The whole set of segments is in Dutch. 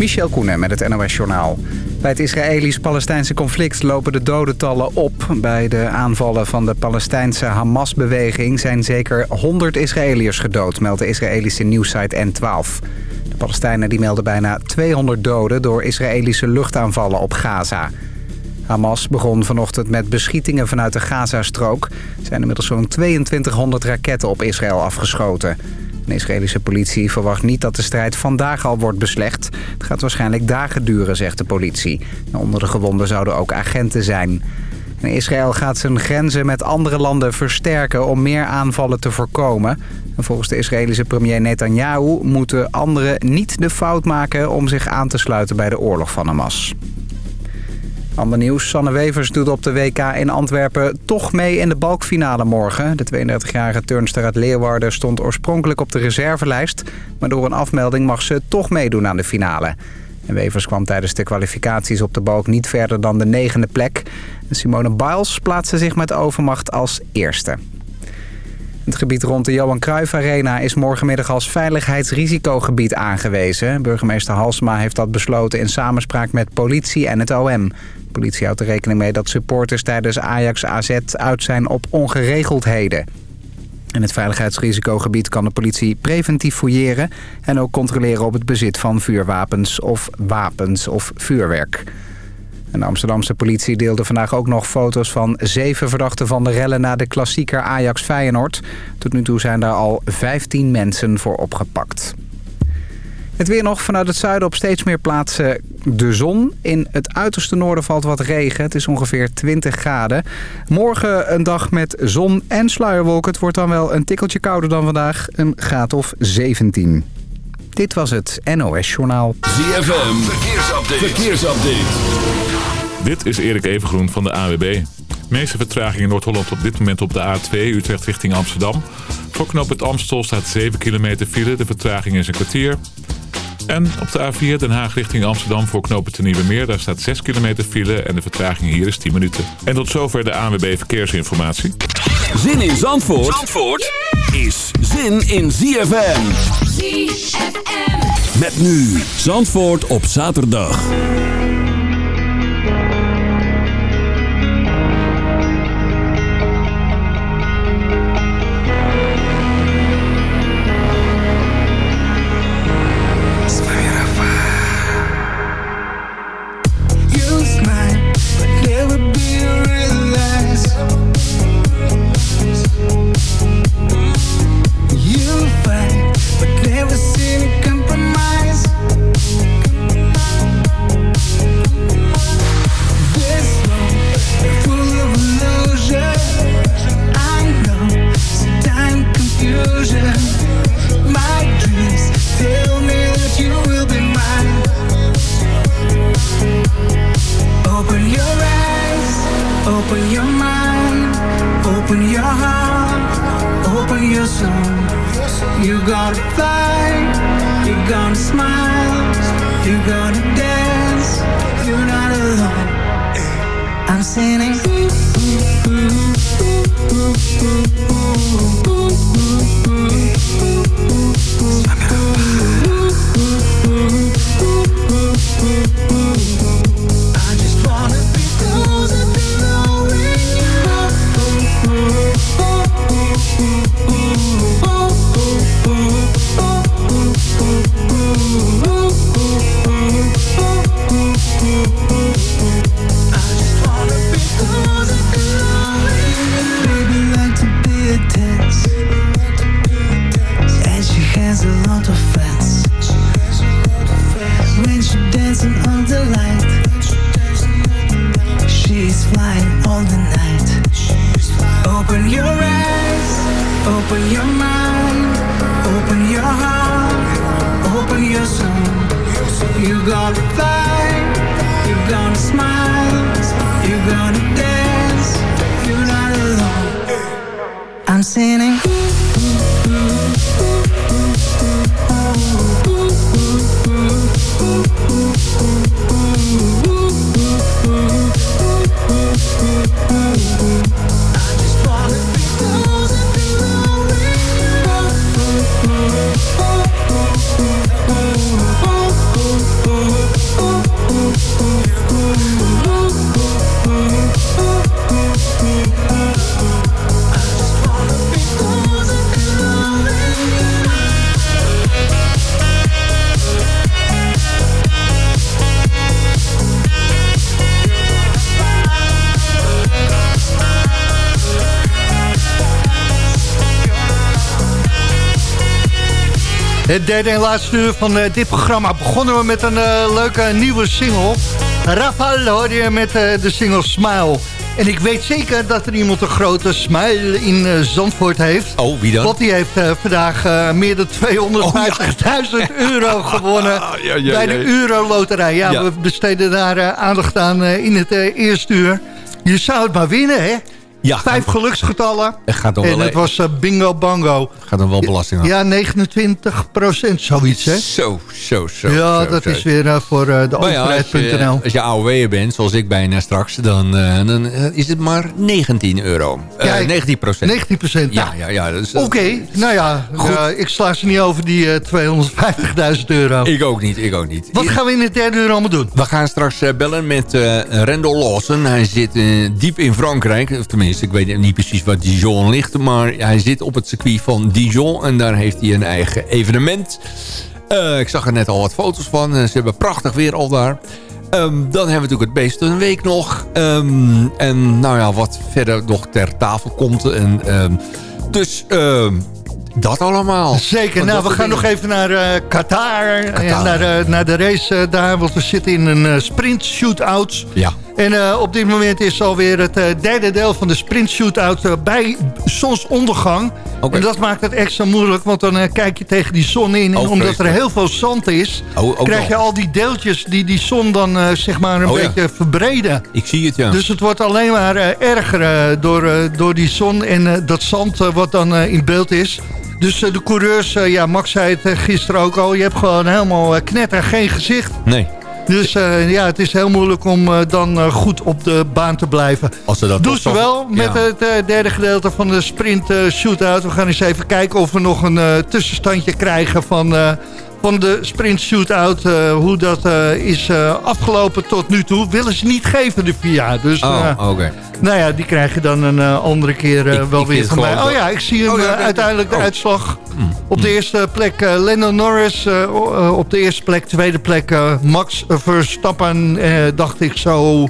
Michel Koenen met het NOS-journaal. Bij het Israëlisch-Palestijnse conflict lopen de dodentallen op. Bij de aanvallen van de Palestijnse Hamas-beweging... zijn zeker 100 Israëliërs gedood, meldt de Israëlische nieuwssite N12. De Palestijnen die melden bijna 200 doden... door Israëlische luchtaanvallen op Gaza. Hamas begon vanochtend met beschietingen vanuit de Gazastrook. Er zijn inmiddels zo'n 2200 raketten op Israël afgeschoten... De Israëlische politie verwacht niet dat de strijd vandaag al wordt beslecht. Het gaat waarschijnlijk dagen duren, zegt de politie. Onder de gewonden zouden ook agenten zijn. Israël gaat zijn grenzen met andere landen versterken om meer aanvallen te voorkomen. En volgens de Israëlische premier Netanyahu moeten anderen niet de fout maken om zich aan te sluiten bij de oorlog van Hamas. Ander nieuws. Sanne Wevers doet op de WK in Antwerpen toch mee in de balkfinale morgen. De 32-jarige turnster uit Leeuwarden stond oorspronkelijk op de reservelijst. Maar door een afmelding mag ze toch meedoen aan de finale. En Wevers kwam tijdens de kwalificaties op de balk niet verder dan de negende plek. Simone Biles plaatste zich met overmacht als eerste. Het gebied rond de Johan Cruijff Arena is morgenmiddag als veiligheidsrisicogebied aangewezen. Burgemeester Halsma heeft dat besloten in samenspraak met politie en het OM. De politie houdt er rekening mee dat supporters tijdens Ajax AZ uit zijn op ongeregeldheden. In het veiligheidsrisicogebied kan de politie preventief fouilleren... en ook controleren op het bezit van vuurwapens of wapens of vuurwerk. En de Amsterdamse politie deelde vandaag ook nog foto's van zeven verdachten van de rellen na de klassieker Ajax-Feyenoord. Tot nu toe zijn daar al 15 mensen voor opgepakt. Het weer nog vanuit het zuiden op steeds meer plaatsen de zon. In het uiterste noorden valt wat regen. Het is ongeveer 20 graden. Morgen een dag met zon en sluierwolken. Het wordt dan wel een tikkeltje kouder dan vandaag. Een graad of 17. Dit was het NOS Journaal. ZFM, verkeersupdate. verkeersupdate. Dit is Erik Evengroen van de AWB. De meeste vertraging in Noord-Holland op dit moment op de A2 Utrecht richting Amsterdam. Voor knop het Amstel staat 7 kilometer file. De vertraging is een kwartier. En op de A4 Den Haag richting Amsterdam voor knopen te Nieuwe Meer. Daar staat 6 kilometer file en de vertraging hier is 10 minuten. En tot zover de ANWB Verkeersinformatie. Zin in Zandvoort, Zandvoort is zin in ZFM. ZFM. Met nu Zandvoort op zaterdag. Het derde en laatste uur van uh, dit programma begonnen we met een uh, leuke nieuwe single. Rafal hoorde je met uh, de single Smile. En ik weet zeker dat er iemand een grote smile in Zandvoort heeft. Oh, wie dan? Want die heeft uh, vandaag uh, meer dan 250.000 oh, ja. euro gewonnen ja, ja, bij de Euro-loterij. Ja, we besteden daar aandacht aan in het eerste uur. Je zou het maar winnen, hè? Ja, Vijf geluksgetallen. Gaat en het was uh, bingo bango. Gaat dan wel belasting af. Ja, 29 procent, zoiets hè. Zo, zo, zo. Ja, zo, dat zo. is weer uh, voor uh, de overheid.nl. Ja, als, als je AOW'er bent, zoals ik bijna straks, dan, dan is het maar 19 euro. Ja, 19 procent. 19 procent, ja. ja, ja, ja Oké, okay, nou ja, ik sla ze niet over die 250.000 euro. Ik ook niet, ik ook niet. Wat gaan we in het derde uur allemaal doen? We gaan straks bellen met Randall Lawson. Hij zit diep in Frankrijk, of tenminste ik weet niet precies waar Dijon ligt. Maar hij zit op het circuit van Dijon. En daar heeft hij een eigen evenement. Uh, ik zag er net al wat foto's van. Ze hebben prachtig weer al daar. Um, dan hebben we natuurlijk het beest een week nog. Um, en nou ja, wat verder nog ter tafel komt. En, um, dus dat allemaal. Zeker. Nou, we gaan nog even naar uh, Qatar. Qatar. Naar, uh, naar de race uh, daar. Want we zitten in een sprint shootout. Ja. En op dit moment is alweer het derde deel van de sprint shootout bij zonsondergang. Okay. En dat maakt het extra moeilijk. Want dan kijk je tegen die zon in. En oh, omdat er heel veel zand is... Oh, krijg je al die deeltjes die die zon dan zeg maar een oh, beetje ja. verbreden. Ik zie het, ja. Dus het wordt alleen maar erger door, door die zon. En dat zand wat dan in beeld is... Dus uh, de coureurs, uh, ja, Max zei het uh, gisteren ook al... je hebt gewoon helemaal knetter geen gezicht. Nee. Dus ja, het is heel moeilijk om dan goed op de baan te blijven. Als ze dat Doen ze wel met het derde gedeelte van de sprint shootout. We gaan eens even kijken of we nog een tussenstandje krijgen van van de sprint shootout. Hoe dat is afgelopen tot nu toe. Willen ze niet geven de VIA. Dus, oh, oké. Okay. Nou ja, die krijg je dan een andere keer ik, wel ik weer van mij. Oh ja, ik zie hem oh, ja, uiteindelijk de oh. uitslag. Mm. Op de eerste plek Lennon Norris. op de eerste plek, tweede plek Max Verstappen. dacht ik zo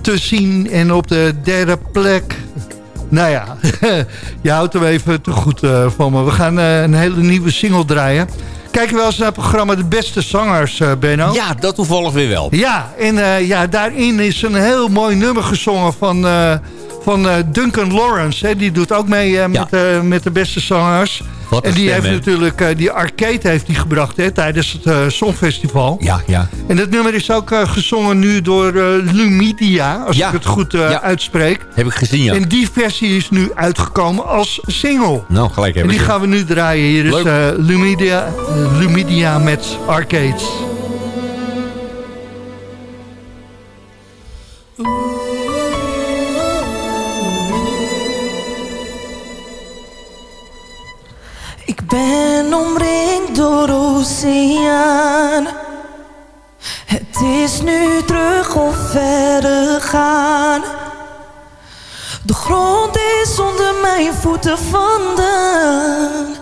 te zien. En op de derde plek... Nou ja, je houdt hem even te goed van me. We gaan een hele nieuwe single draaien. Kijk je wel eens naar het programma De Beste Zangers, uh, Benno? Ja, dat toevallig weer wel. Ja, en uh, ja, daarin is een heel mooi nummer gezongen van, uh, van Duncan Lawrence. Hè. Die doet ook mee met, ja. met De Beste Zangers en die heeft natuurlijk uh, die arcade heeft die gebracht hè, tijdens het uh, Songfestival. Ja, ja. En dat nummer is ook uh, gezongen nu door Lumidia, als ja. ik het goed ja. uitspreek. Heb ik gezien, ja. En die versie is nu uitgekomen als single. Nou, gelijk hebben En die gaan we nu draaien. Hier is Lumidia, Lumidia met Arcades. Door oceaan. Het is nu terug of verder gaan. De grond is onder mijn voeten vandaan.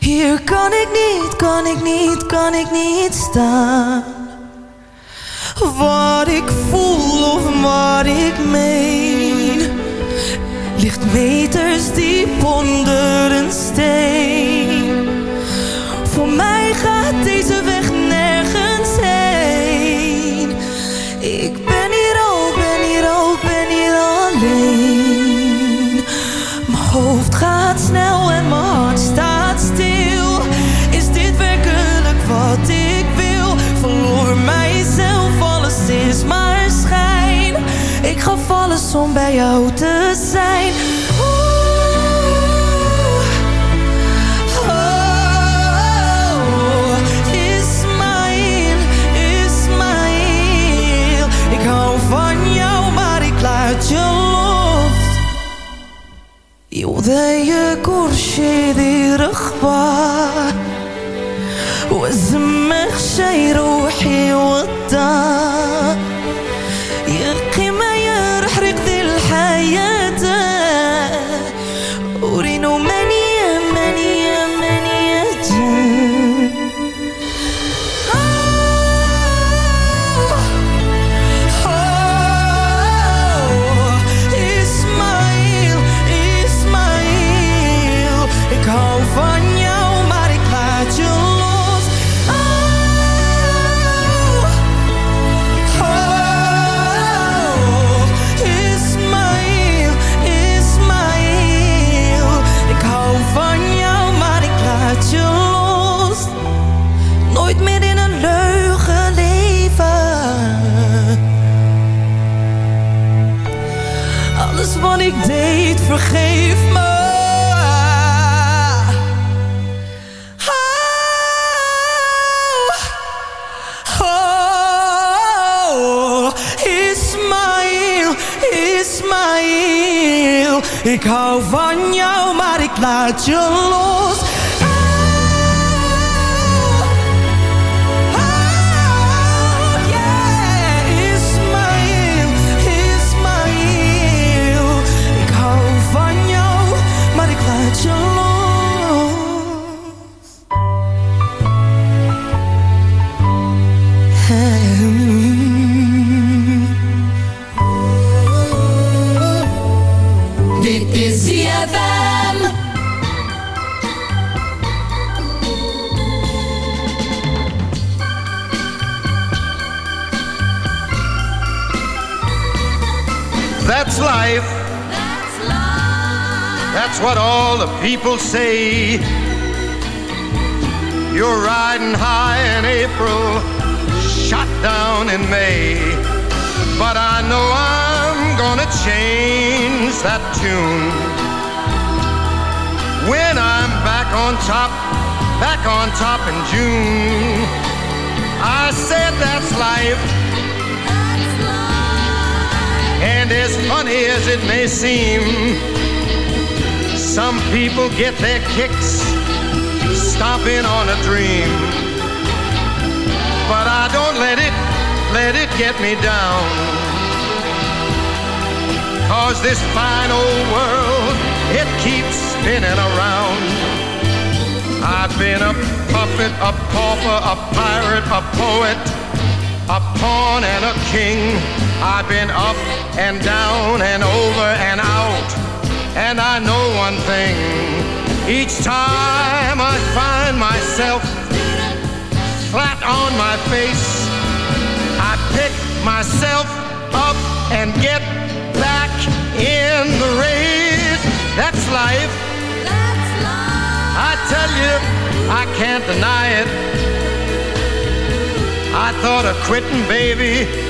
Hier kan ik niet, kan ik niet, kan ik niet staan. Wat ik voel of wat ik meen ligt meters diep onder een steen. Voor mij gaat deze weg nergens heen. Ik ben hier al, ben hier al, ben hier alleen. Mijn hoofd gaat snel en mijn hart staat stil. Is dit werkelijk wat ik wil? Verloor mijzelf, alles is maar schijn. Ik gaf alles om bij jou te zijn. يوضايا كرشي دي رخبة jou, maar ik as it may seem, some people get their kicks stomping on a dream. But I don't let it, let it get me down. Cause this fine old world, it keeps spinning around. I've been a puppet, a pauper, a pirate, a poet, a pawn and a king. I've been up and down and over and out. And I know one thing. Each time I find myself flat on my face, I pick myself up and get back in the race. That's life. That's life. I tell you, I can't deny it. I thought of quitting, baby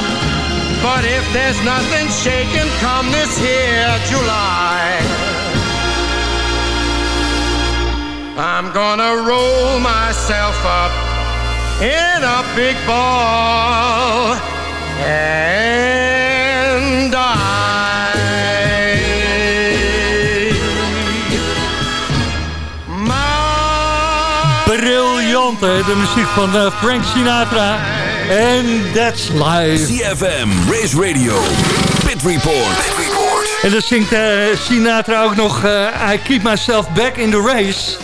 But if there's nothing shaking come this here July, I'm gonna roll myself up in a big ball and die. Briljant, hè? De muziek van uh, Frank Sinatra. En that's live. CFM, Race Radio, Pit Report. En dan zingt uh, Sinatra ook nog uh, I Keep Myself Back in the Race.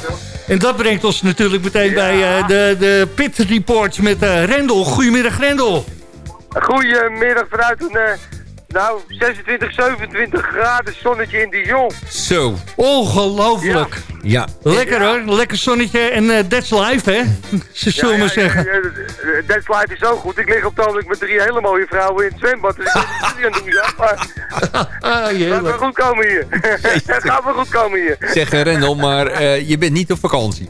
En dat brengt ons natuurlijk meteen bij uh, de, de Pit Report met Rendel. Goedemiddag Rendel. Goedemiddag vanuit een nou, 26, 27 graden zonnetje in Dijon. Zo. Ongelooflijk. Ja. Lekker hoor, lekker zonnetje en uh, that's life hè, ze zullen ja, maar zeggen. Ja, that's life is zo goed. Ik lig op het met drie hele mooie vrouwen in het zwembad. Dus ik niet aan het doen zijn, maar... ah, gaat wel goed komen hier. Het gaat wel goed komen hier. Zeg Rendel, maar uh, je bent niet op vakantie.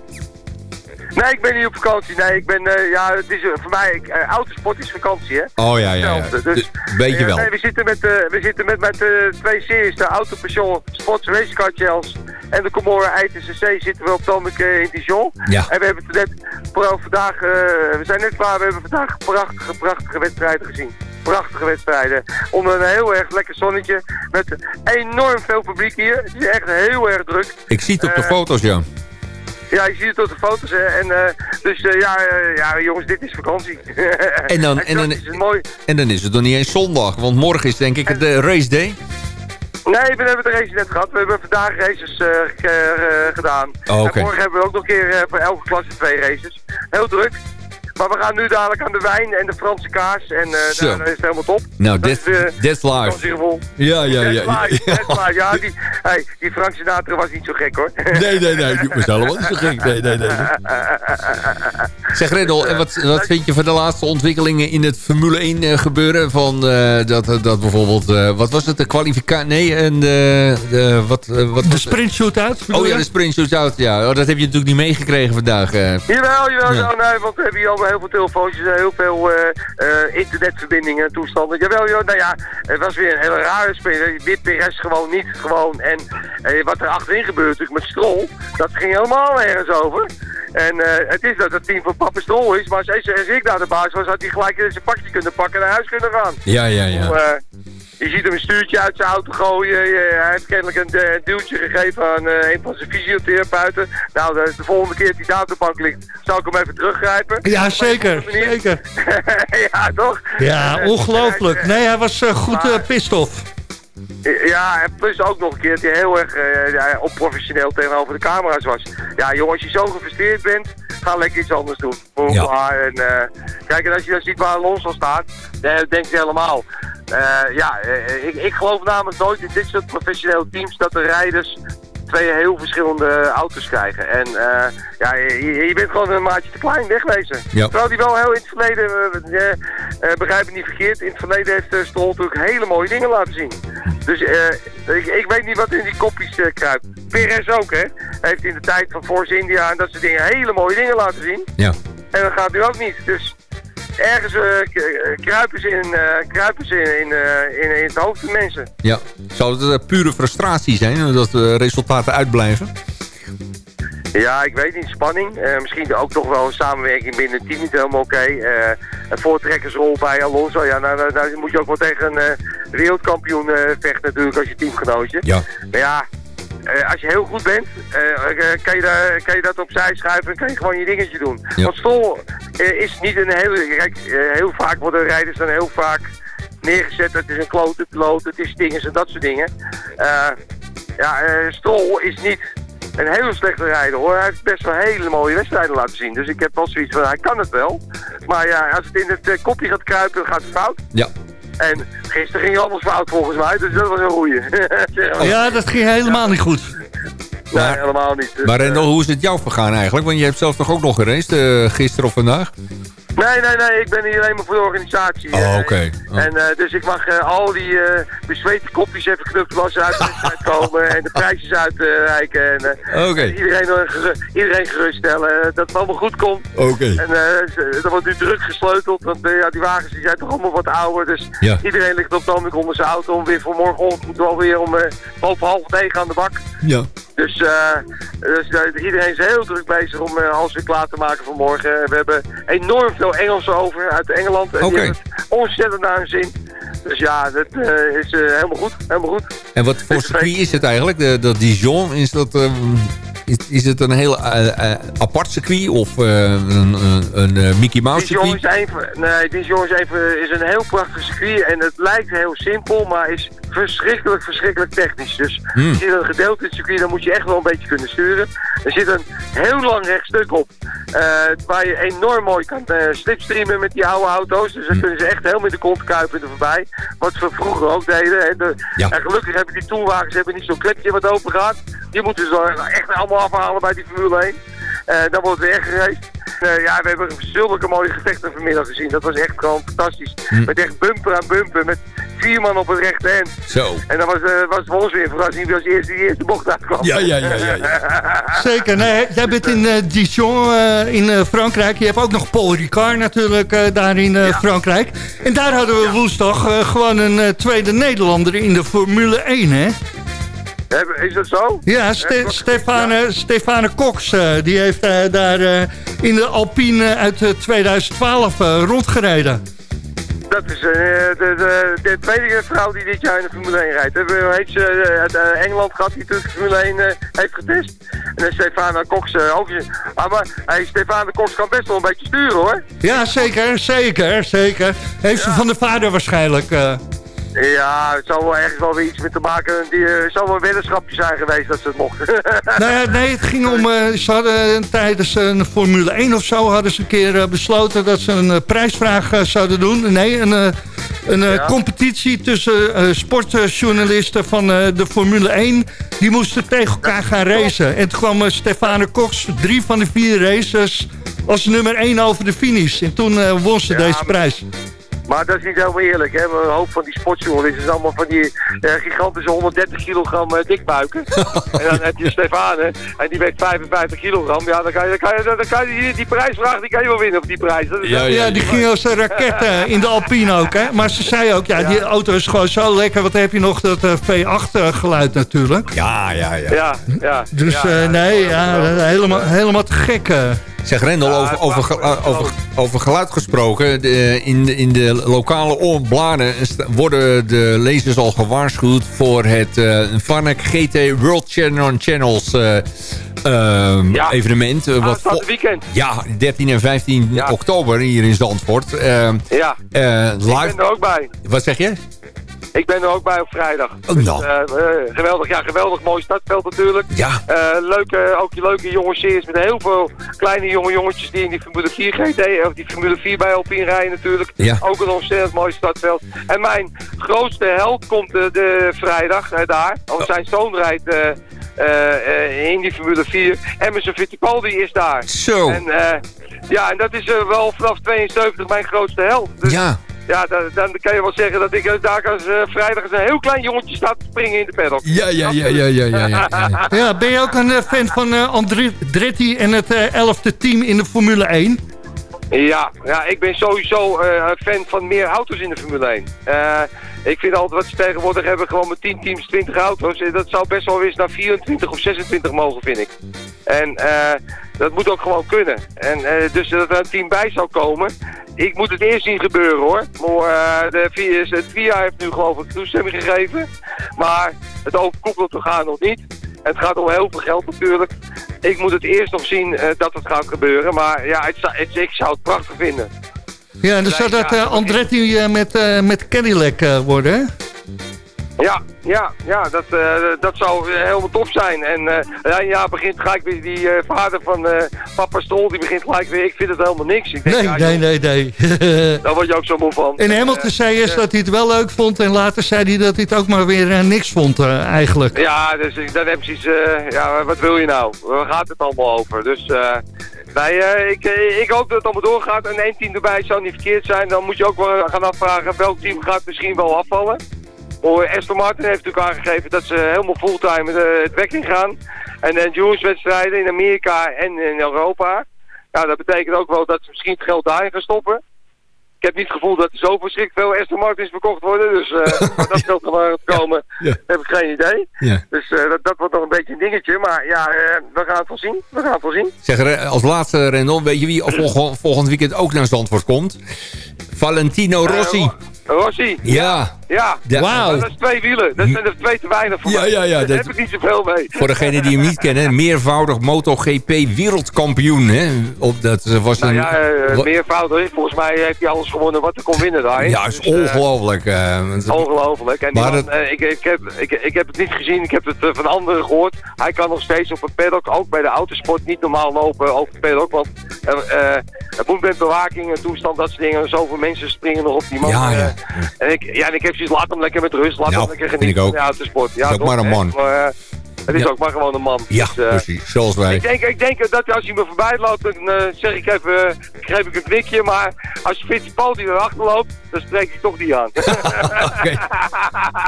Nee, ik ben niet op vakantie. Nee, ik ben, uh, ja, het is uh, voor mij, uh, autosport is vakantie, hè? Oh ja, ja, ja. Dus, Beetje wel. Nee, we zitten met, we zitten met, met twee series, de Autopassion Sports Racecar Chels en de Comora ITCC zitten we op het in Dijon. Ja. En we hebben net, vooral vandaag, we zijn net klaar, we hebben vandaag prachtige, prachtige wedstrijden gezien. prachtige wedstrijden. Onder een heel erg lekker zonnetje. Met enorm veel publiek hier. Het is echt heel erg druk. Ik zie het op de foto's, ja. Ja, je ziet het op de foto's. Hè. En, uh, dus uh, ja, uh, ja, jongens, dit is vakantie. en, dan, en, dan, is het mooi. en dan is het nog niet eens zondag, want morgen is denk ik de race day. Nee, we hebben de race net gehad. We hebben vandaag races gedaan. Oh, okay. En morgen hebben we ook nog een keer voor elke klasse twee races. Heel druk. Maar we gaan nu dadelijk aan de wijn en de Franse kaas. En uh, dan is het helemaal top. Nou, dat is live. Ja, ja, ja. Ja, ja. ja die, hey, die Frank Sinatra was niet zo gek hoor. Nee, nee, nee. Die was helemaal niet zo gek. Nee, nee, nee. Zeg Riddel, en wat, wat vind je van de laatste ontwikkelingen in het Formule 1 uh, gebeuren? Van uh, dat, dat bijvoorbeeld, uh, wat was het, de kwalificatie? Nee, en de, de, wat, wat de sprint shootout? Oh ja, de sprint shootout, ja. Oh, dat heb je natuurlijk niet meegekregen vandaag. Jawel, jawel, ja. nee, want we hebben hier al heel veel telefoontjes en heel veel internetverbindingen en toestanden. Jawel, joh, nou ja, het was weer een hele rare speler. Dit PRS gewoon niet, gewoon. En uh, wat er achterin gebeurt natuurlijk met Strol, dat ging helemaal ergens over. En het is dat het team van Papa Strol is, maar als, als ik daar de baas was, had hij gelijk zijn pakje kunnen pakken en naar huis kunnen gaan. Ja, ja, ja. Je ziet hem een stuurtje uit zijn auto gooien. Hij heeft kennelijk een, een duwtje gegeven aan uh, een van zijn fysiotherapeuten. Nou, de, de, volgende keer dat hij daar op de bank ligt, zal ik hem even teruggrijpen. Ja, zeker. Zeker. ja, toch? Ja, uh, ongelooflijk. Nee, hij was goed pissed off. Ja, en plus ook nog een keer dat hij heel erg uh, onprofessioneel tegenover de camera's was. Ja, jongen, als je zo gefrustreerd bent, ga lekker iets anders doen. Ja. En, uh, kijk, en als je dan ziet waar Alonso staat, dan denk je helemaal. Uh, ja, ik, ik geloof namelijk nooit in dit soort professionele teams dat de rijders twee heel verschillende auto's krijgen. En uh, ja, je, je, bent gewoon een maatje te klein, wegwezen. Ja. Terwijl die wel heel in het verleden, uh, uh, begrijp het niet verkeerd, in het verleden heeft Stroll natuurlijk hele mooie dingen laten zien. Dus ik, ik, weet niet wat in die kopjes kruipt. Perez ook, hè. Heeft in de tijd van Force India en dat soort dingen hele mooie dingen laten zien. Ja. En dat gaat nu ook niet. Dus ergens uh, kruipen ze, in, uh, kruipen ze in, uh, in, in, het hoofd van mensen. Ja, zou het pure frustratie zijn dat de resultaten uitblijven? Ja, ik weet niet. Spanning. misschien ook toch wel een samenwerking binnen het team niet helemaal oké. Okay. een voortrekkersrol bij Alonso. Ja, nou, nou, nou, moet je ook wel tegen een wereldkampioen vechten natuurlijk als je teamgenootje. Ja. Maar ja, uh, als je heel goed bent, uh, kan, je daar, kan je dat opzij schuiven en kan je gewoon je dingetje doen. Ja. Want Stol is niet een hele... Kijk, heel vaak worden rijders dan heel vaak neergezet. Het is een klote piloot, het is dingen en dat soort dingen. ja, Strol is niet een hele slechte rijder hoor. Hij heeft best wel hele mooie wedstrijden laten zien. Dus ik heb wel zoiets van, hij kan het wel. Maar ja, als het in het kopje gaat kruipen, dan gaat het fout. Ja. En gisteren ging alles fout volgens mij, dus dat was een goeie. ja, dat ging helemaal niet goed. Nee, maar, helemaal niet. Dus, maar Rendel, hoe is het jou vergaan eigenlijk? Want je hebt zelf toch ook nog gereisd, uh, gisteren of vandaag? Nee, nee, nee. Ik ben hier alleen maar voor de organisatie. Oh, oké. Okay. Oh. En uh, dus ik mag uh, al die uh, bezweten kopjes even knuppelen uit de wedstrijd komen. en de prijsjes uitreiken. en okay. iedereen, iedereen geruststellen. dat het allemaal goed komt. Oké. Okay. En er wordt nu druk gesleuteld. Want ja, die wagens die zijn toch allemaal wat ouder. Dus ja. iedereen ligt op het onder zijn auto. Om weer voor morgenochtend moeten we alweer om boven half negen aan de bak. Ja. Dus, dus iedereen is heel druk bezig om alles weer klaar te maken voor morgen. We hebben enorm veel Engelsen over uit Engeland. En okay. die hebben ontzettend naar hun zin. Dus ja, dat uh, is uh, helemaal goed. Helemaal goed. En wat voor circuit is het eigenlijk? De, dat Dijon, is dat... Um, is, is het een heel uh, apart circuit of een, een, Mickey Mouse circuit? Dijon is, even, nee, Dijon is, even, is een heel prachtig circuit en het lijkt heel simpel, maar is verschrikkelijk, verschrikkelijk technisch. Dus hmm. als je een gedeelte in het circuit, dan moet je echt wel een beetje kunnen sturen. Er zit een heel lang rechtstuk op, uh, waar je enorm mooi kan uh, slipstreamen met die oude auto's. Dus dan hmm. kunnen ze echt helemaal in de kont kuipen er voorbij. Wat we vroeger ook deden. De, ja. En gelukkig hebben die toelwagens hebben niet zo'n klepje wat open gaat. Die moeten ze echt allemaal afhalen bij die Formule 1. Uh, dan wordt het weer gereisd. Uh, ja, we hebben zulke mooie gevechten vanmiddag gezien. Dat was echt gewoon fantastisch. Hm. Met echt bumper aan bumper. Met vier man op het rechte end. Zo. En dan was, uh, was voor ons weer verrassing wie als eerste die eerste bocht uitkwam. Ja, ja, ja. ja, ja. Zeker. Nee, jij bent in uh, Dijon in Frankrijk. Je hebt ook nog Paul Ricard natuurlijk daar in ja. Frankrijk. En daar hadden we ja. woensdag gewoon een tweede Nederlander in de Formule 1, hè? Is dat zo? Ja, Ste Stefane, Stefane Cox, uh, die heeft uh, daar uh, in de Alpine uit 2012 rondgereden. Dat is uh, de, de, de, tweede vrouw die dit jaar in de Formule 1 rijdt. We hebben heet ze uit uh, Engeland gehad die natuurlijk de Formule 1 uh, heeft getest. En dan Stefana Cox ook. Ah, maar hey, Stefana Cox kan best wel een beetje sturen hoor. Ja, zeker, zeker, zeker. Heeft ja. ze van de vader waarschijnlijk. Ja, het zou wel ergens wel weer iets met te maken. Die, het zou wel een weddenschapje zijn geweest dat ze het mochten. nee, nee, het ging om... Uh, ze hadden tijdens een Formule 1 of zo... hadden ze een keer uh, besloten dat ze een uh, prijsvraag zouden doen. Nee, een, een ja. competitie tussen sportjournalisten van de Formule 1. Die moesten tegen elkaar gaan racen. En toen kwam Stefane Koks drie van de vier races als nummer 1 over de finish. En toen won ze ja, deze prijs. Maar dat is niet helemaal eerlijk. Hè? Een hoop van die sportjournalisten is allemaal van die uh, gigantische 130 kilogram uh, dikbuiken. en dan heb je Stefane en die weegt 55 kilogram. Ja, dan kan je, dan kan je, dan kan je die, die prijsvraag die kan je wel winnen op die prijs. Dat is ja, ja, die ging als een raket uh, in de Alpine ook. Hè? Maar ze zei ook, ja, die auto is gewoon zo lekker. Wat heb je nog, dat V8 geluid natuurlijk. Ja, ja, ja. ja, ja dus nee, ja, helemaal, helemaal te gek. Zeg Rendel, ja, over, over, over, over, geluid gesproken. De, in, de, in de lokale bladen worden de lezers al gewaarschuwd... voor het uh, Vanek GT World Channels uh, uh, ja. evenement. wat het weekend. Ja, 13 en 15 ja. oktober hier in Zandvoort. ja, live. ik ben er ook bij. Wat zeg je? Ik ben er ook bij op vrijdag. Oh, nou. uh, uh, geweldig, ja, geweldig mooi startveld natuurlijk. Ja. Uh, leuke, ook leuke jonge series met heel veel kleine jonge jongetjes die in die Formule 4 GT, of die Formule 4 bij Alpine rijden natuurlijk. Ja. Ook een ontzettend mooi startveld. En mijn grootste held komt de, de vrijdag daar. Oh, zijn zoon rijdt in die Formule 4. Emerson Fittipaldi is daar. Zo. En, ja, en dat is wel vanaf 72 mijn grootste held. Dus, ja. Ja, dan, dan, kan je wel zeggen dat ik daar als uh, vrijdag als een heel klein jongetje sta te springen in de paddock. Ja, ja, ja, ja, ja, ja. Ja, ja ben je ook een uh, fan van uh, Andretti en het 11e team in de Formule 1? Ja, ja ik ben sowieso een fan van meer auto's in de Formule 1. Ik vind altijd wat ze tegenwoordig hebben, gewoon met 10 teams, 20 auto's. Dat zou best wel eens naar 24 of 26 mogen, vind ik. En dat moet ook gewoon kunnen. En dus dat er een team bij zou komen ik moet het eerst zien gebeuren hoor. Uh, de VIA, heeft nu geloof ik toestemming gegeven. Maar het overkoepelt te gaan nog niet. Het gaat om heel veel geld natuurlijk. Ik moet het eerst nog zien dat het gaat gebeuren. Maar ja, ik zou het prachtig vinden. Ja, en dan zou dat uh, Andretti met, met Cadillac worden hè? Ja, ja, ja dat, uh, dat zou helemaal top zijn. En uh, ja, begint gelijk weer die uh, vader van papa Stol, die begint gelijk weer, ik vind het helemaal niks. Ik denk, nee, ja, nee, nee, nee, Daar word je ook zo moe van. En Hamilton zei eerst dat hij het wel leuk vond en later zei hij dat hij het ook maar weer niks vond eigenlijk. Ja, dus dan heb je iets, ja, wat wil je nou? Waar gaat het allemaal over? Dus... Nee, ik, ik hoop dat het allemaal doorgaat en één team erbij zou niet verkeerd zijn. Dan moet je ook wel gaan afvragen welk team gaat misschien wel afvallen. Oh, Aston Martin heeft natuurlijk aangegeven dat ze helemaal fulltime uh, het werk in gaan. En de endurance-wedstrijden in Amerika en in Europa. Nou, dat betekent ook wel dat ze misschien het geld daarin gaan stoppen. Ik heb niet het gevoel dat er zo verschrikkelijk veel Aston Martins verkocht worden. Dus uh, dat geld gaat komen, ja. heb ik geen idee. Ja. Dus uh, dat, dat, wordt nog een beetje een dingetje. Maar ja, uh, we gaan het wel zien. We gaan het wel zien. Zeg, er, als laatste, Rendon, weet je wie volgend, volgend weekend ook naar Zandvoort komt? Valentino Rossi. Rossi? Ja. Ja, wow. dat is twee wielen. Dat zijn er twee te weinig voor ja, mij. Ja, ja, Daar dat... heb ik niet zoveel mee. Voor degenen die hem niet kennen, meervoudig MotoGP wereldkampioen. Hè? Op, dat was nou een... ja, uh, meervoudig. Volgens mij heeft hij alles gewonnen wat er kon winnen daar. Ja, is dus, ongelooflijk. Uh, ongelooflijk. En man, dat... uh, ik, ik, heb, ik, ik heb het niet gezien, ik heb het van anderen gehoord. Hij kan nog steeds op een paddock, ook bij de autosport, niet normaal lopen over het paddock. Want het moet met bewaking en toestand, dat soort dingen. Zoveel mensen springen nog op die man. Ja, ja. En ik, ja, en ik heb zoiets, laat hem lekker met rust, laat ja, hem lekker genieten van de autosport. Ja, is ook maar een man. Maar, het is ja. ook maar gewoon een man. Ja, dus, uh, precies. Zoals wij. Ik denk, ik denk dat als hij me voorbij loopt, dan uh, zeg ik even, geef ik een knikje. Maar als je Fittipaldi erachter loopt, dan spreek ik toch niet aan. okay.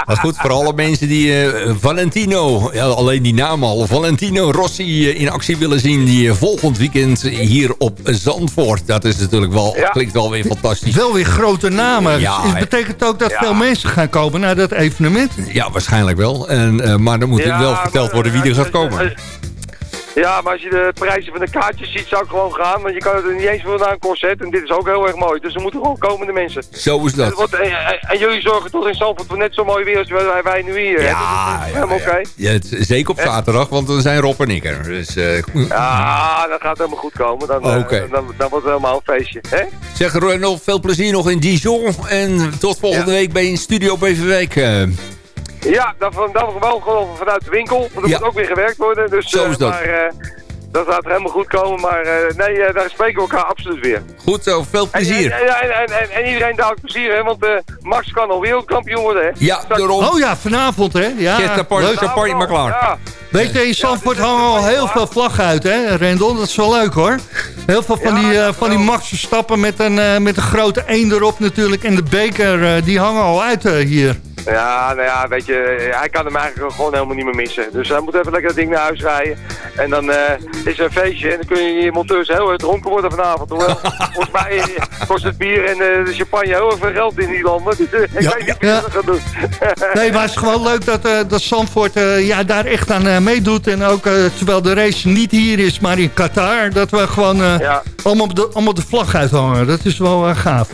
Maar goed, voor alle mensen die uh, Valentino, ja, alleen die naam al, Valentino Rossi in actie willen zien. Die volgend weekend hier op Zandvoort. Dat is natuurlijk wel, ja. klinkt wel weer fantastisch. Wel weer grote namen. Ja, het betekent ook dat veel mensen gaan komen naar dat evenement. Ja, waarschijnlijk wel. En, maar dan moet het wel verteld worden wie er gaat komen. Ja, maar als je de prijzen van de kaartjes ziet, zou ik gewoon gaan. Want je kan het er niet eens voor naar een concert. En dit is ook heel erg mooi. Dus er moeten gewoon komende mensen. Zo is dat. En, en, en, jullie zorgen toch in Zandvoort voor net zo mooi weer als wij, wij nu hier Ja, ja, ja, oké. Ja, zeker op zaterdag, want dan zijn Rob en ik er. Dus, uh, ja, dat gaat helemaal goed komen. Dan, uh, dan, dan, wordt het helemaal een feestje. Hè? Zeg, nog veel plezier nog in Dijon. En tot volgende week bij in Studio Beverwijk. Uh. Ja, dan, dan wel gewoon vanuit de winkel. Want er moet ook weer gewerkt worden. Dus, Zo is dat. Maar, uh, dat gaat er helemaal goed komen. Maar uh, nee, uh, daar spreken we elkaar absoluut weer. Goed zo, veel plezier. En, en, en, en, en iedereen dadelijk plezier, hè, want uh, Max kan al wereldkampioen worden. Hè. Ja, daarom. Oh ja, vanavond hè. Ja, leuk. party maar klaar. Ja. Weet je, in Zandvoort ja, hangen al heel veel vlaggen uit, hè, Rendel? Dat is wel leuk, hoor. Heel veel van die, uh, van die Max stappen met een, uh, met een grote één erop natuurlijk. En de beker, uh, die hangen al uit hier. Ja, nou ja, weet je, hij kan hem eigenlijk gewoon helemaal niet meer missen. Dus hij moet even lekker dat ding naar huis rijden. En dan uh, is er een feestje en dan kun je je monteurs heel erg dronken worden vanavond. Hoewel, volgens mij kost het bier en uh, de champagne heel erg veel geld in die landen. Dus uh, ik ja, weet niet ja. wat gaan doen. nee, maar het is gewoon leuk dat, uh, dat Zandvoort ja, daar echt aan meedoet. En ook terwijl de race niet hier is, maar in Qatar. Dat we gewoon ja. allemaal, op de, allemaal de vlag uithangen. Dat is wel gaaf.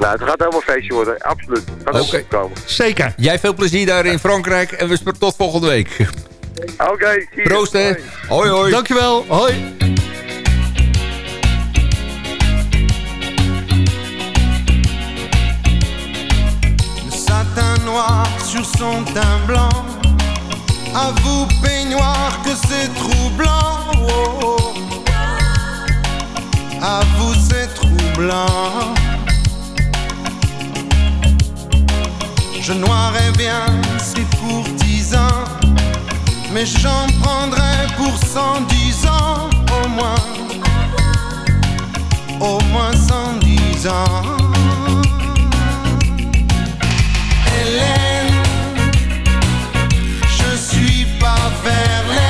Nou, het gaat helemaal een feestje worden. Absoluut. Oké. Okay. komen. Zeker. Jij veel plezier daar in Frankrijk. En we spreken tot volgende week. Oké. Okay, Proost, hè. Hoi, hoi. Dankjewel. Hoi. satin noir sur son teint blanc. À vous, peignoir, que c'est troublant. Oh, oh. À vous, c'est troublant. Je noirais bien ces courtisans, mais j'en prendrais pour cent dix ans au moins, au moins cent dix ans. Hélène, je suis pas Verlaine,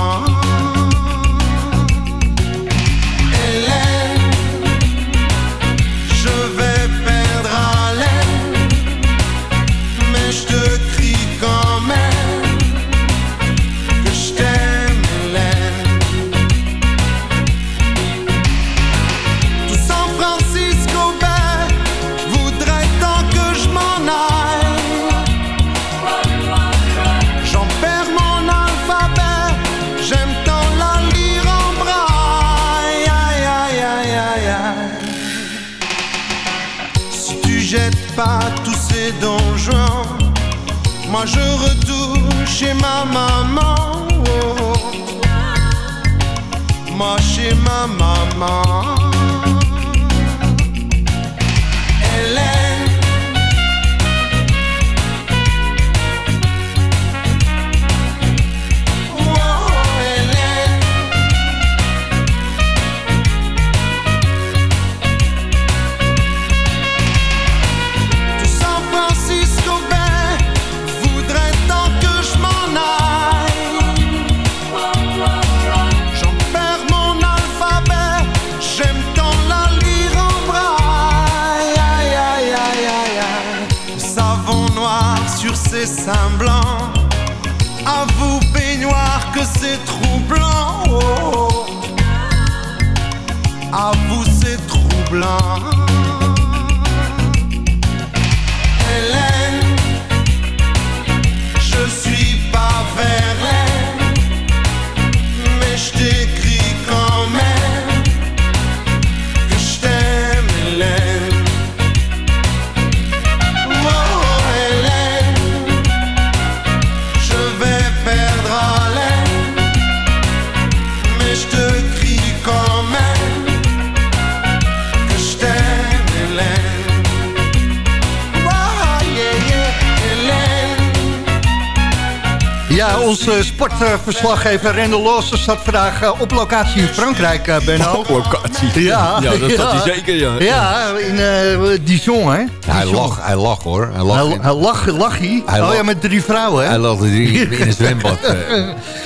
Onze sportverslaggever Rendel Lawson staat vandaag eh, op locatie in Frankrijk, uh, Benno. Op locatie? Ja. Ja, dat staat hij zeker, ja. Ja, in uh, Dijon, hè? hij lag, hij lag hoor. Hij lag, hij, hij lag, lag hij? hij oh lag, ja, met drie vrouwen, hè? Hij lag drie, in een zwembad.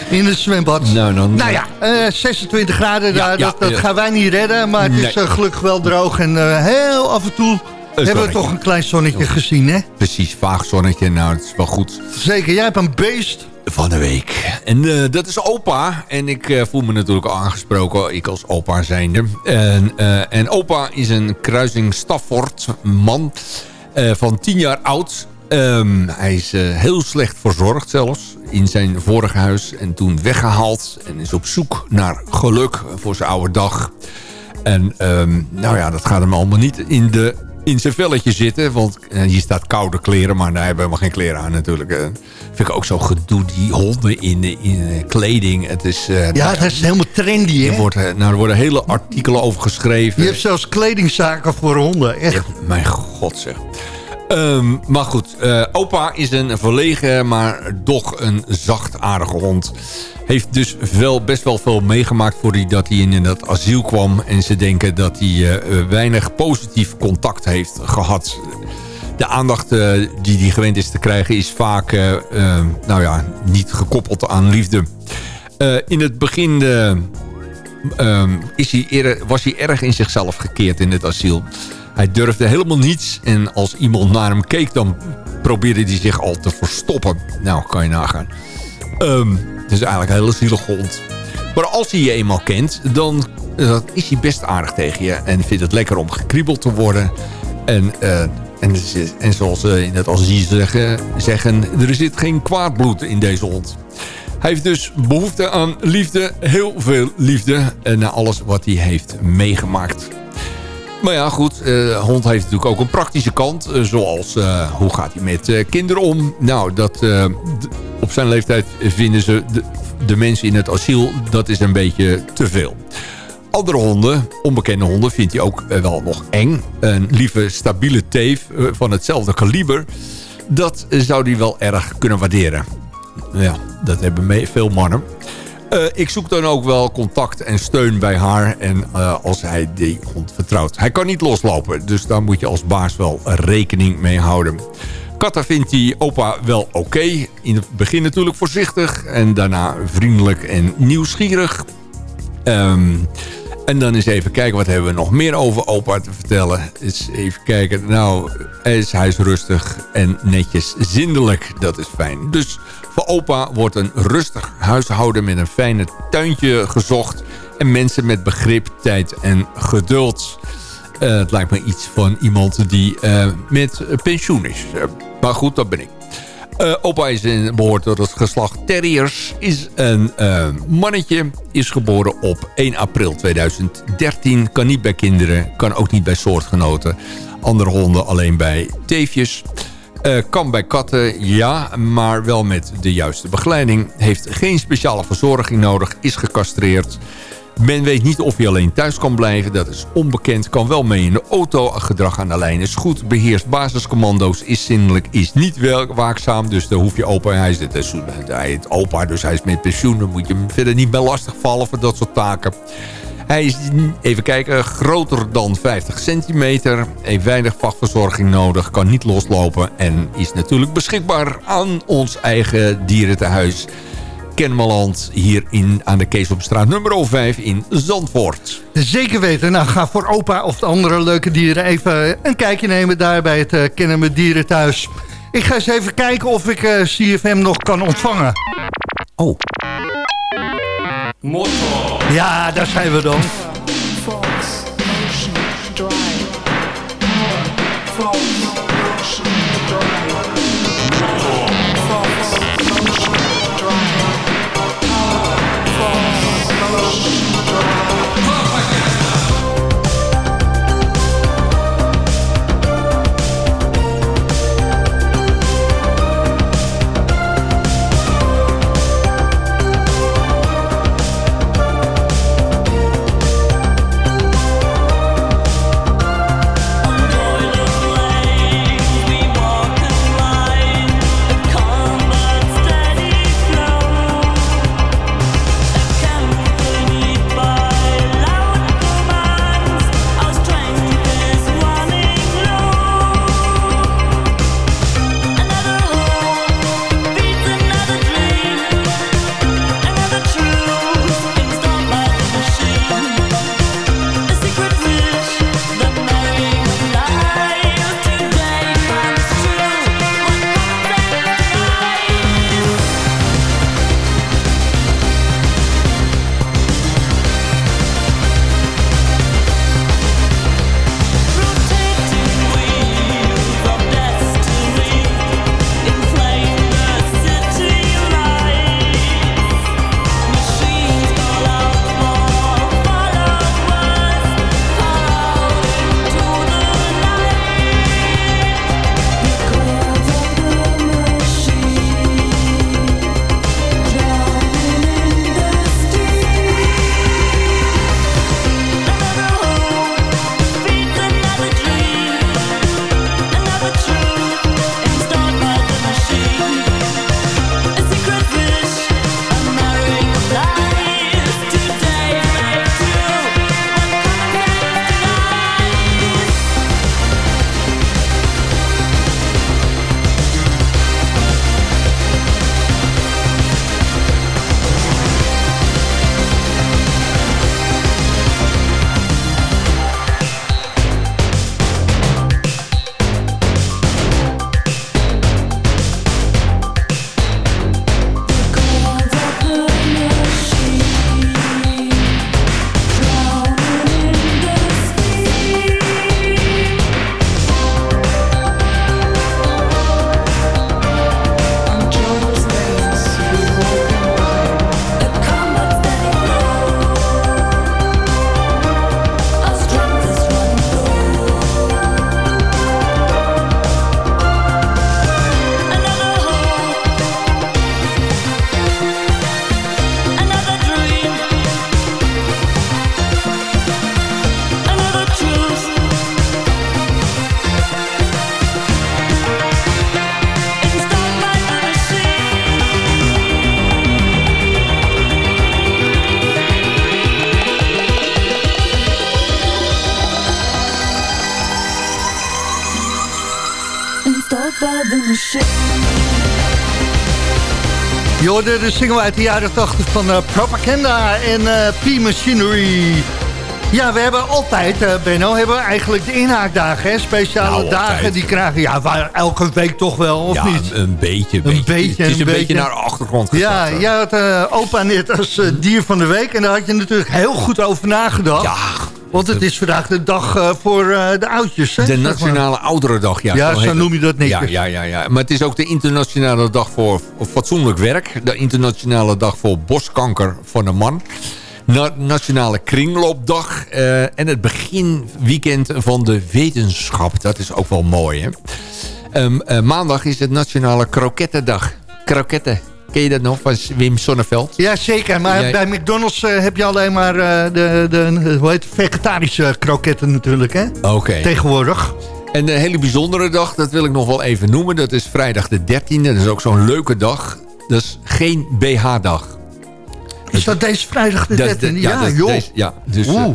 in een zwembad. Nou, dan, nou ja, 26 graden, ja, daar, ja, dat, gaan wij niet redden. Maar het Nee. is gelukkig wel droog en heel af en toe... Hebben we toch een klein zonnetje gezien, hè? Precies, vaag zonnetje. Nou, het is wel goed. Zeker, jij hebt een beest. Van de week. En eh, dat is opa. En ik eh, voel me natuurlijk aangesproken, ik als opa zijnde. En, eh, en opa is een kruising Stafford man van 10 jaar oud. Ehm, hij is heel slecht verzorgd zelfs in zijn vorige huis. En toen weggehaald en is op zoek naar geluk voor zijn oude dag. En ehm, nou ja, dat gaat hem allemaal niet in, de, in zijn velletje zitten. Want eh, hier staat koude kleren, maar daar hebben we helemaal geen kleren aan natuurlijk. Eh, vind ik ook zo gedoe, die honden in, in eh, kleding. Het is, eh, Ja, nou, dat is helemaal trendy, er, hè? wordt, eh, nou, er worden hele artikelen over geschreven. Je hebt zelfs kledingzaken voor honden, echt. Ja, mijn god zeg. Ehm, maar goed, eh, opa is een verlegen, maar toch een zachtaardige hond. Heeft dus wel, best wel veel meegemaakt voordat hij in dat asiel kwam. En ze denken dat hij eh, eh, weinig positief contact heeft gehad. De aandacht die hij gewend is te krijgen is vaak eh, eh, nou ja, niet gekoppeld aan liefde. In het begin eh, ehm, is hij was hij erg in zichzelf gekeerd in het asiel. Hij durfde helemaal niets en als iemand naar hem keek... dan probeerde hij zich al te verstoppen. Nou, kan je nagaan. Ehm, het is eigenlijk een hele zielige hond. Maar als hij je eenmaal kent, dan eh, is hij best aardig tegen je... en vindt het lekker om gekriebeld te worden. En, eh, en, en zoals ze in het asiel zeggen, zeggen... er zit geen kwaad bloed in deze hond. Hij heeft dus behoefte aan liefde, heel veel liefde... na alles wat hij heeft meegemaakt. Maar ja, goed, eh hond heeft natuurlijk ook een praktische kant. eh, zoals, eh, hoe gaat hij met kinderen om? Nou, dat, op zijn leeftijd vinden ze de, mensen in het asiel... dat is een beetje te veel. Andere honden, onbekende honden, vindt hij ook wel nog eng. Een lieve, stabiele teef van hetzelfde kaliber... dat zou hij wel erg kunnen waarderen. Ja, dat hebben veel mannen. Eh, ik zoek dan ook wel contact en steun bij haar. En eh, als hij die hond vertrouwt. Hij kan niet loslopen. Dus daar moet je als baas wel rekening mee houden. Katta vindt die opa wel oké. In het begin natuurlijk voorzichtig. En daarna vriendelijk en nieuwsgierig. Ehm, en dan eens even kijken, wat hebben we nog meer over opa te vertellen. Eens even kijken, nou, hij is, hij is rustig en netjes zindelijk. Dat is fijn. Dus voor opa wordt een rustig huishouden met een fijne tuintje gezocht. En mensen met begrip, tijd en geduld. Eh, het lijkt me iets van iemand die eh, met pensioen is. Eh, maar goed, dat ben ik. Opa is in, behoort tot het geslacht Terriers. Is een mannetje. Is geboren op 1 april 2013. Kan niet bij kinderen. Kan ook niet bij soortgenoten. Andere honden alleen bij teefjes. Eh, kan bij katten, ja, maar wel met de juiste begeleiding. Heeft geen speciale verzorging nodig. Is gecastreerd. Men weet niet of hij alleen thuis kan blijven. Dat is onbekend. Kan wel mee in de auto. Gedrag aan de lijn is goed. Beheerst basiscommando's. Is zinnelijk. Is niet waakzaam. Dus daar hoef je opa... Hij is, het, hij is opa, dus hij is met pensioen. Dan moet je hem verder niet meer lastigvallen voor dat soort taken. Hij is, even kijken, groter dan 50 centimeter. Heeft weinig vachtverzorging nodig. Kan niet loslopen. En is natuurlijk beschikbaar aan ons eigen dierentehuis. Kennemerland hier in, aan de Keesopstraat nummer 5 in Zandvoort. Zeker weten. Nou, ga voor opa of de andere leuke dieren even een kijkje nemen daar bij het uh, Kennen met Dieren thuis. Ik ga eens even kijken of ik uh, CFM nog kan ontvangen. Oh. Motor. Ja, daar zijn we dan. Fox, hoorde de single uit de jaren 80 van uh, Propaganda en uh, P-Machinery. Ja, we hebben altijd, uh, Benno, hebben we eigenlijk de inhaakdagen. Hè? Speciale nou, dagen die krijgen, ja, elke week toch wel, of ja, niet? een beetje. Een beetje, beetje het is een, beetje, naar de achtergrond gezet. Ja, jij had uh, opa net als uh, dier van de week. En daar had je natuurlijk heel goed over nagedacht. Ja. Want het is vandaag de dag uh, voor uh, de oudjes. Hè? De Nationale Ouderendag. Ja, ja zo, zo noem je dat niet. Ja, ja, ja, ja. Maar het is ook de internationale dag voor fatsoenlijk werk. De internationale dag voor borstkanker van een man. Na Nationale Kringloopdag. Uh, en het beginweekend van de wetenschap. Dat is ook wel mooi, hè? Um, maandag is het Nationale Krokettendag. Kroketten. Ken je dat nog van Wim Sonneveld? Ja, zeker. Maar Jij... bij McDonald's uh, heb je alleen maar uh, de, de hoe heet, vegetarische kroketten natuurlijk, hè? Oké. Okay. Tegenwoordig. En een hele bijzondere dag, dat wil ik nog wel even noemen. Dat is vrijdag de 13e. Dat is ook zo'n leuke dag. Dat is geen BH-dag. Is dat deze vrijdag de 13e? ja, ja joh. Deze, ja, dus uh,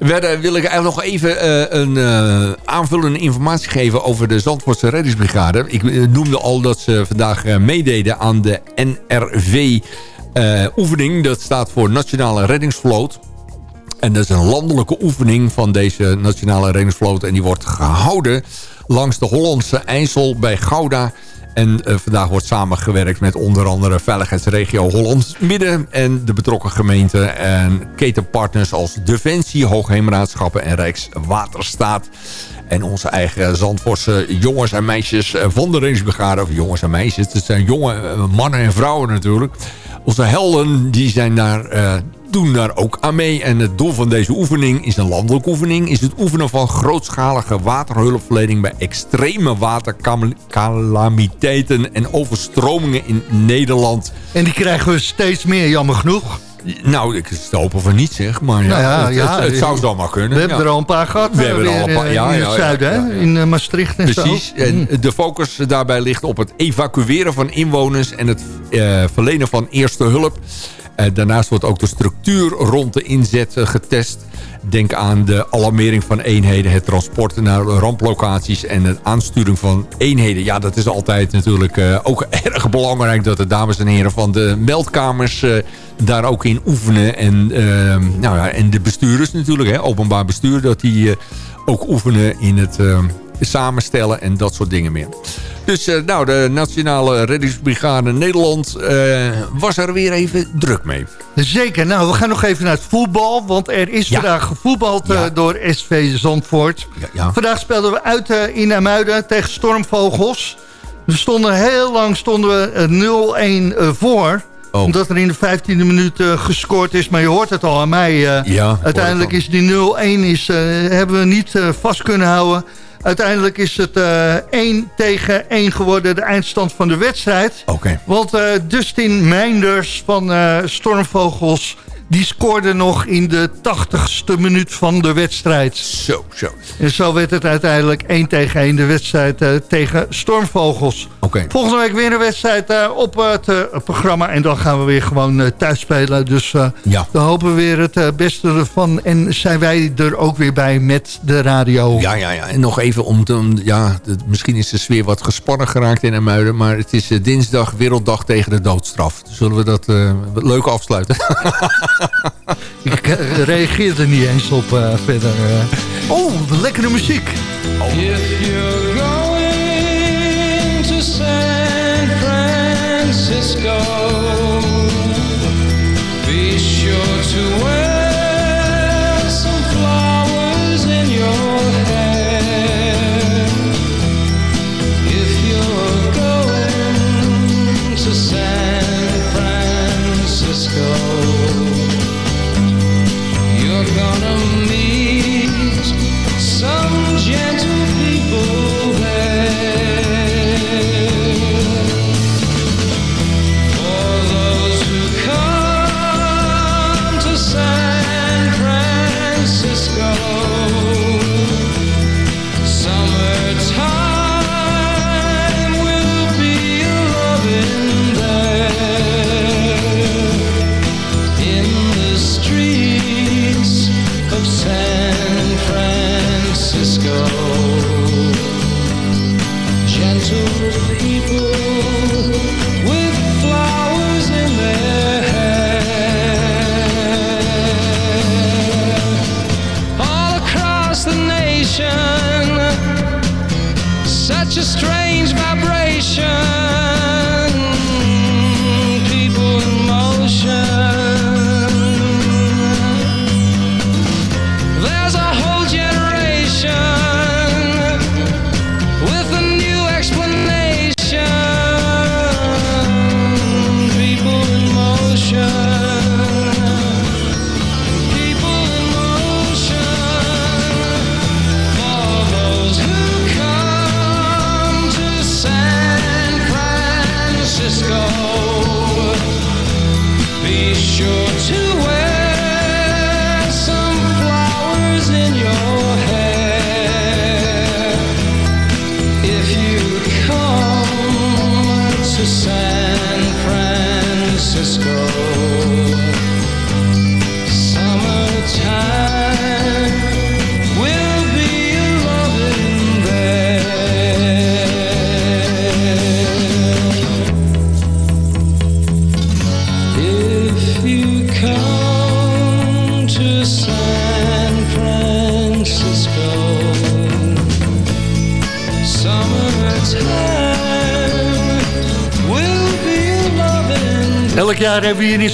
verder wil ik eigenlijk nog even uh, een uh, aanvullende informatie geven over de Zandvoortse reddingsbrigade. Ik noemde al dat ze vandaag meededen aan de NRV oefening. Dat staat voor Nationale Reddingsvloot. En dat is een landelijke oefening van deze Nationale Reddingsvloot. En die wordt gehouden langs de Hollandse IJssel bij Gouda en uh, vandaag wordt samengewerkt met onder andere veiligheidsregio Holland Midden... en de betrokken gemeenten en ketenpartners als Defensie, Hoogheemraadschappen en Rijkswaterstaat. En onze eigen Zandvoortse jongens en meisjes van de Reddingsbrigade... of jongens en meisjes, het zijn jonge eh, mannen en vrouwen natuurlijk... Onze helden die zijn daar doen daar ook aan mee. En het doel van deze oefening is een landelijke oefening. Is het oefenen van grootschalige waterhulpverlening bij extreme watercalamiteiten en overstromingen in Nederland. En die krijgen we steeds meer, jammer genoeg. Nou, ik hopen van niet zeg, maar ja, nou ja, het, ja, het, het, zou zomaar kunnen. We hebben er al een paar gehad. We hebben er al een paar, ja, in het zuiden, hè? in uh, Maastricht en Precies, zo. en mm. de focus daarbij ligt op het evacueren van inwoners en het uh, verlenen van eerste hulp. Uh, daarnaast wordt ook de structuur rond de inzet getest. Denk aan de alarmering van eenheden, het transport naar ramplocaties en het aansturing van eenheden. Ja, dat is altijd natuurlijk uh, ook erg belangrijk dat de dames en heren van de meldkamers daar ook in oefenen. En, nou ja, en de bestuurders natuurlijk, openbaar bestuur, dat die ook oefenen in het samenstellen en dat soort dingen meer. Dus uh, nou, de Nationale Reddingsbrigade Nederland uh, was er weer even druk mee. Zeker. Nou, we gaan nog even naar het voetbal. Want er is ja. vandaag gevoetbald uh, ja. door SV Zandvoort. Ja, vandaag speelden we uit in Amuiden tegen Stormvogels. We stonden heel lang stonden we 0-1 voor. Oh. Omdat er in de 15e minuut gescoord is. Maar je hoort het al aan mij. ja, uiteindelijk is die 0-1 is, hebben we niet vast kunnen houden. Uiteindelijk is het uh, 1 tegen 1 geworden, de eindstand van de wedstrijd. Okay. Want uh, Dustin Meinders van uh, Stormvogels die scoorde nog in de 80ste minuut van de wedstrijd. Zo, zo. En zo werd het uiteindelijk 1 tegen 1 de wedstrijd uh, tegen Stormvogels. Okay. Volgende week weer een wedstrijd uh, op het uh, programma. En dan gaan we weer gewoon thuis spelen. Dus ja. dan hopen we weer het beste ervan. En zijn wij er ook weer bij met de radio. Ja, ja, ja. En nog even om te... Ja, misschien is de sfeer wat gespannen geraakt in Amuiden. Maar het is dinsdag Werelddag tegen de doodstraf. Zullen we dat leuk afsluiten? Ik uh, reageer er niet eens op uh, verder. Uh. Oh, lekkere muziek. Oh. If you're going to San Francisco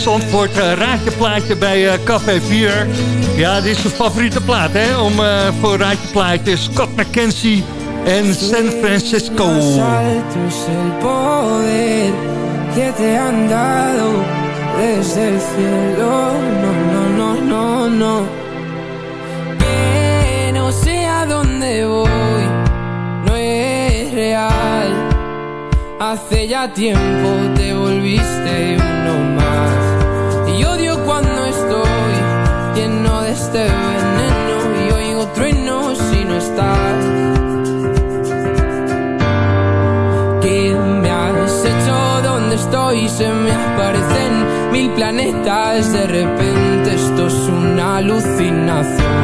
Zandvoort een raadje plaatje bij eh, Café 4. Ja, dit is de favoriete plaat hè, om, eh, voor raadje plaatje. Scott McKenzie en San Francisco. Hace ya tiempo te volviste este veneno y oigo truenos si no estás. ¿Qué me has hecho? ¿Dónde estoy? Se me aparecen mil planetas. De repente esto es una alucinación.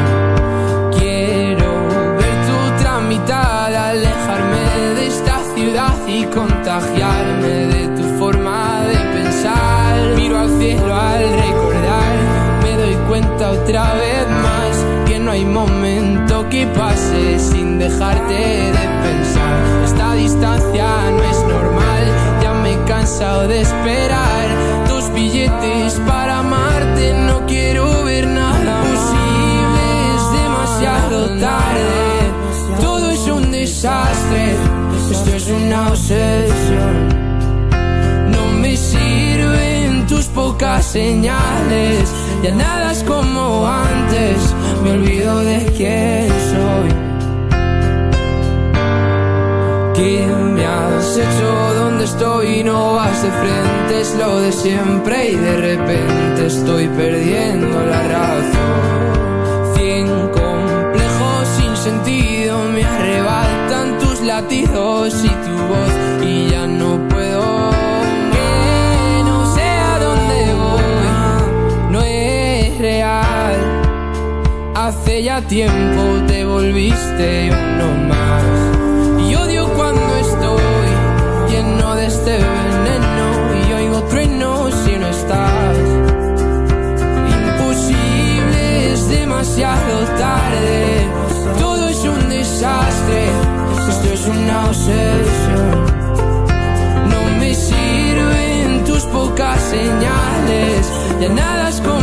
Quiero ver tu tramitada, alejarme de esta ciudad y contagiarme cuenta otra vez más que no hay momento que pase sin dejarte de pensar. Esta distancia no es normal, ya me he cansado de esperar tus billetes para amarte. No quiero ver nada posible, es demasiado tarde. Todo es un desastre, esto es una obsesión. Tus pocas señales, ya nada es como antes, me olvido de quién soy. ¿Qué me has hecho? ¿Dónde estoy? No vas de frente, es lo de siempre y de repente estoy perdiendo la razón. Cien complejos sin sentido me arrebatan tus latidos y tu voz y ya no puedo. Ya tiempo te volviste uno más. Y odio cuando estoy lleno de este veneno y oigo truenos si no estás. Imposible, es demasiado tarde. Todo es un desastre. Esto es una obsesión. No me sirven tus pocas señales. Ya nada es como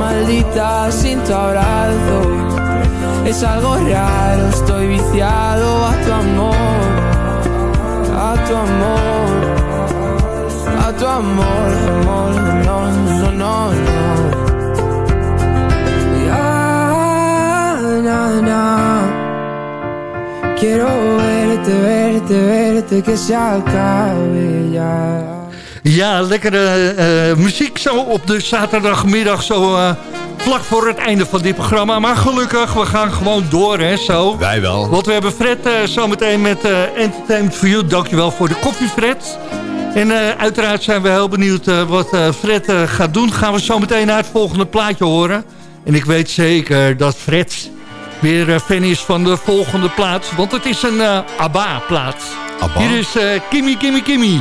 noches malditas sin tu abrazo. Es algo raro, estoy viciado a tu amor, a tu amor, a tu amor, amor, no, no, no, no. Quiero verte, verte, verte, que se acabe ya. Ja, lekkere eh, muziek zo op de zaterdagmiddag, zo eh, vlak voor het einde van dit programma. Maar gelukkig, we gaan gewoon door, hè, zo. Wij wel. Want we hebben Fred uh, zometeen met uh, Entertainment for You. Dankjewel voor de koffie, Fred. En uh, uiteraard zijn we heel benieuwd wat Fred gaat doen. Gaan we zo meteen naar het volgende plaatje horen. En ik weet zeker dat Fred weer fan is van de volgende plaat. Want het is een ABBA-plaat. ABBA? Hier is Kimmy, Kimmy, Kimmy.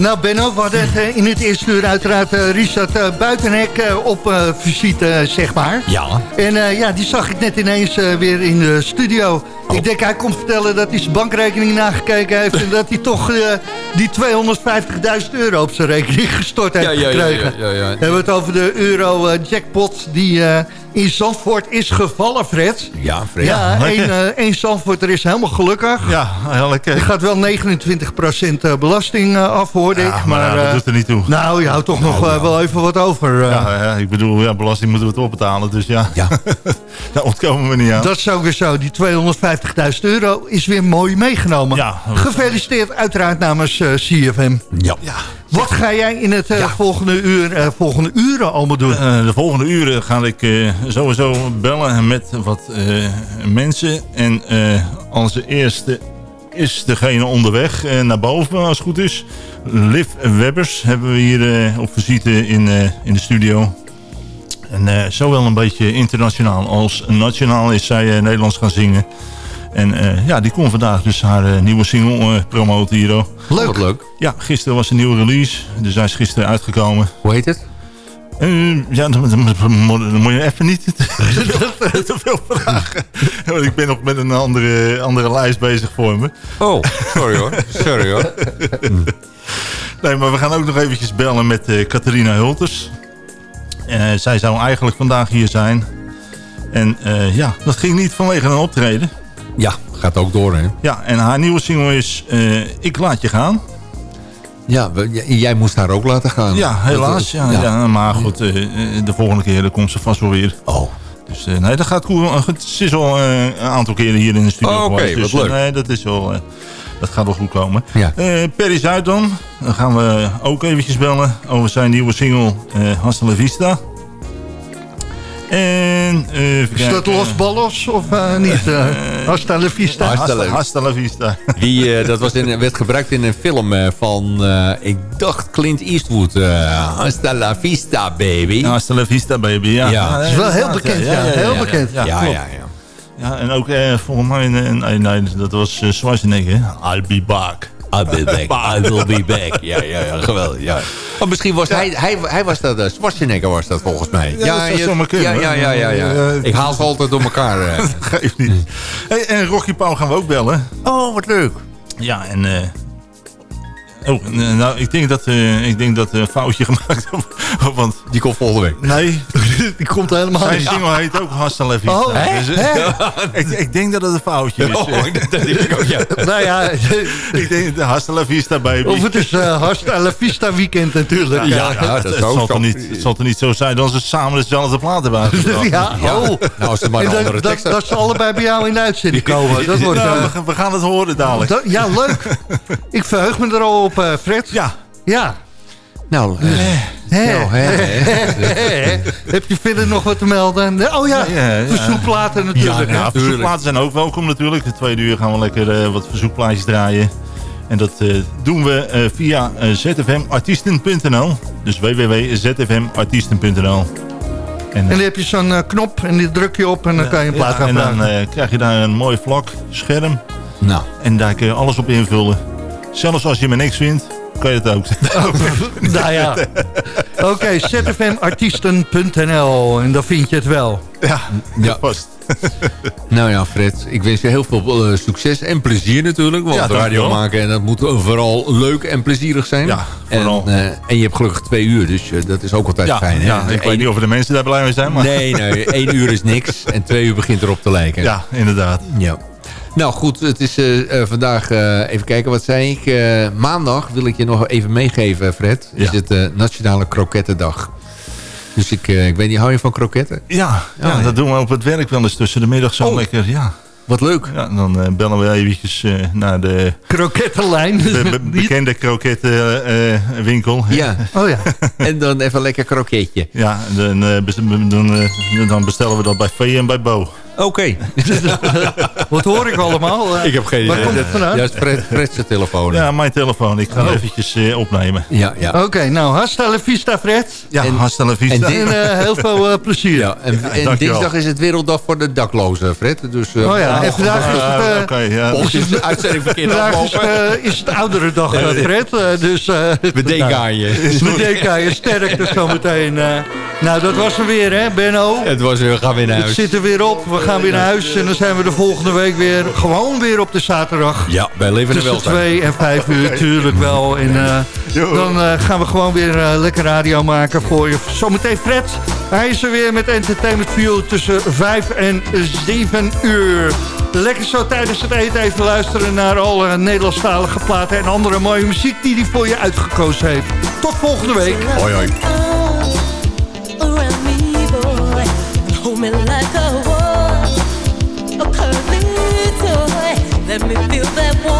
Nou Benno, we hadden het eh, in het eerste uur uiteraard uh, Richard uh, Buitenhek op visite, zeg maar. Ja. En ja, die zag ik net ineens weer in de studio. Oh. Ik denk, hij komt vertellen dat hij zijn bankrekening nagekeken heeft... en dat hij toch die 250.000 euro op zijn rekening gestort heeft ja, ja, gekregen. Ja, ja, ja, We hebben het over de euro-jackpot die in Zandvoort is gevallen, Fred. Ja, Fred. Ja, één, uh, één Zandvoorter is helemaal gelukkig. Ja. Je gaat wel 29% belasting uh, af, hoorde ik. Maar, maar uh, dat doet er niet toe. Nou, je houdt toch nog nou, wel even wat over. Ja, ja, ik bedoel, ja, belasting moeten we toch betalen. Dus ja, ja. daar ontkomen we niet aan. Dat is ook weer zo. Die 250.000 euro is weer mooi meegenomen. Ja. Gefeliciteerd uiteraard namens CFM. Ja. ja. Wat ga jij in het uh, volgende, uur, uh, volgende uren allemaal doen? Uh, de volgende uren ga ik sowieso bellen met wat mensen. En als eerste is degene onderweg naar boven, als het goed is. Liv Webbers hebben we hier op visite in, in de studio. En zowel een beetje internationaal als nationaal is zij Nederlands gaan zingen. En uh, ja, die kon vandaag dus haar uh, nieuwe single uh, promoten hier. Leuk. Wat leuk. Ja, gisteren was een nieuwe release. Dus hij is gisteren uitgekomen. Hoe heet het? ja, dan, dan, dan, moet je even niet te veel vragen. Want ik ben nog met een andere, andere lijst bezig voor me. Oh, sorry hoor. Sorry hoor. nee, maar we gaan ook nog eventjes bellen met Catharina Hulters. zij zou eigenlijk vandaag hier zijn. En ja, dat ging niet vanwege een optreden. Ja, gaat ook door, hè? Ja, en haar nieuwe single is eh, Ik Laat Je Gaan. Ja, we- jij moest haar ook laten gaan. Ja, helaas. Dat- Ja, ja. maar goed, eh, eh, de volgende keer komt ze vast wel weer. Oh. Dus eh, nee, dat gaat cool. Eh, goed, Ze is al eh, een aantal keren hier in de studio Oh, oké, wat dus, leuk. eh, nee, dat, is wel, eh, dat gaat wel goed komen. Ja. Eh, Perry Zuid dan. Dan gaan we ook eventjes bellen over zijn nieuwe single eh Hasta la Vista. En eh, Is dat. Los Ballos of eh, niet? Uh, hasta la vista. Hasta Hasta, la- hasta la Vista. Die, dat was in, werd gebruikt in een film eh, van, eh, ik dacht Clint Eastwood. eh, Hasta la vista, baby. Hasta la Vista, baby. Ja, Ja. Het is wel heel bekend, ja. Heel bekend. ja, ja, ja. ja. Ja, en ook eh, volgens mij, nee, nee, dat was uh, Schwarzenegger. I'll be back. I'll be back, I will be back. Ja, ja, ja, geweldig. Ja. Oh, misschien was hij, hij, hij was dat, uh, Schwarzenegger was dat volgens mij. Ja, dat zou je- zomaar kunnen, ja, ja, ja, ja, ja. Eh, Ik haal ze altijd door elkaar. eh. Geeft niet. Hey, en Rocky Pauw gaan we ook bellen. Oh, wat leuk. Ja, en... eh, Oh, eh, nou, ik denk dat, eh, ik denk dat eh, een foutje gemaakt heb, want... Die komt volgende week. Nee, Die komt helemaal zijn niet. single heet ook Hasta la Vista. Oh, hè? Dus, eh, ik, ik denk dat het een foutje is. Oh, dat ik ook, ja. Nou ja, ik denk de Hasta la Vista, baby. of het is eh hasta la vista weekend natuurlijk. Ja, Ja, ja, het, dat het is ook zal zo. toch niet, het zal toch niet zo zijn dat ze samen dezelfde plaat hebben ja oh. Nou, als er maar En een dat, andere dat, tekst dat ze allebei bij jou in de uitzending komen. Dat wordt, Nou, eh, we, gaan- het horen dadelijk. dat- ja, leuk. Ik verheug me er al op, eh, Fred. Ja, Ja. Nou, eh, Hè? nou? Heb je verder nog wat te melden? Oh ja, Ja, ja. verzoekplaten natuurlijk. Ja? Ja, verzoekplaten zijn ook welkom natuurlijk. De tweede uur gaan we lekker eh, wat verzoekplaatjes draaien. En dat eh, doen we eh, via eh, zfmartiesten.nl. Dus www.zfmartiesten.nl. En, En dan heb je zo'n eh, knop en die druk je op en dan kan je een plaat ja, gaan en dan eh, krijg je daar een mooi vlak scherm. Nou, En daar kun je alles op invullen. Zelfs als je me niks vindt, kan je het ook. nou ja. Oké, zfmartiesten.nl en dan vind je het wel. ja, ja. vast. Nou ja, Fred, ik wens je heel veel eh, succes en plezier natuurlijk. Want Ja, radio maken, en dat moet vooral leuk en plezierig zijn. Ja, vooral. En, eh, en je hebt gelukkig twee uur, dus eh, dat is ook altijd Ja, fijn. Hè? ja, ik Eén- weet niet of de mensen daar blij mee zijn, maar Nee, nee, één uur is niks en twee uur begint erop te lijken. ja, inderdaad. Ja. Nou goed, het is eh, eh, vandaag, eh, even kijken, wat zei ik? Eh, maandag wil ik je nog even meegeven, Fred. Is Ja. het eh, Nationale Krokettendag. Dus ik, eh, ik weet niet, hou je van kroketten? Ja, ja, ja. dat doen we op het werk wel eens tussen de middag zo Oh. lekker. Ja. Wat leuk. Ja, dan bellen we eventjes eh, naar de Krokettenlijn. be- bekende krokettenwinkel. Ja, Oh ja. en dan even lekker kroketje. Ja, dan, dan bestellen we dat bij Vee en bij Bo. Oké. Wat hoor ik allemaal? Eh, Ik heb geen Waar idee. komt het vandaan? Is Fred, Fred's telefoon. Ja, mijn telefoon. Ik ga Oh. eventjes eh, opnemen. ja. ja. Oké, nou, hasta la vista, Fred. Ja, En- hasta la vista. en eh, heel veel eh, plezier. Ja, en, dinsdag is het Werelddag voor de daklozen, Fred. Dus, eh, Oh ja, en vandaag is het... Oké, ja. Mocht je de uitzending verkeerd Vandaag is, eh, is het oudere dag, Fred. dus, eh, we denken aan je. We denken aan je sterk, dus zometeen. Nou, dat was hem weer, hè, Benno? Het was weer, we gaan weer naar Het huis. zit er weer op. We gaan weer naar huis. En dan zijn we de volgende week weer gewoon weer op de zaterdag. Ja, wij leven er wel Tussen 2 en 5 uur, tuurlijk wel. En eh, dan eh, gaan we gewoon weer eh, lekker radio maken voor je. Zometeen Fred. Hij is er weer met Entertainment View tussen 5 en 7 uur. Lekker zo tijdens het eten even luisteren naar alle Nederlandstalige platen... en andere mooie muziek die hij voor je uitgekozen heeft. Tot volgende week. Hoi, hoi. Me like a war, a cuddly toy. Let me feel that warmth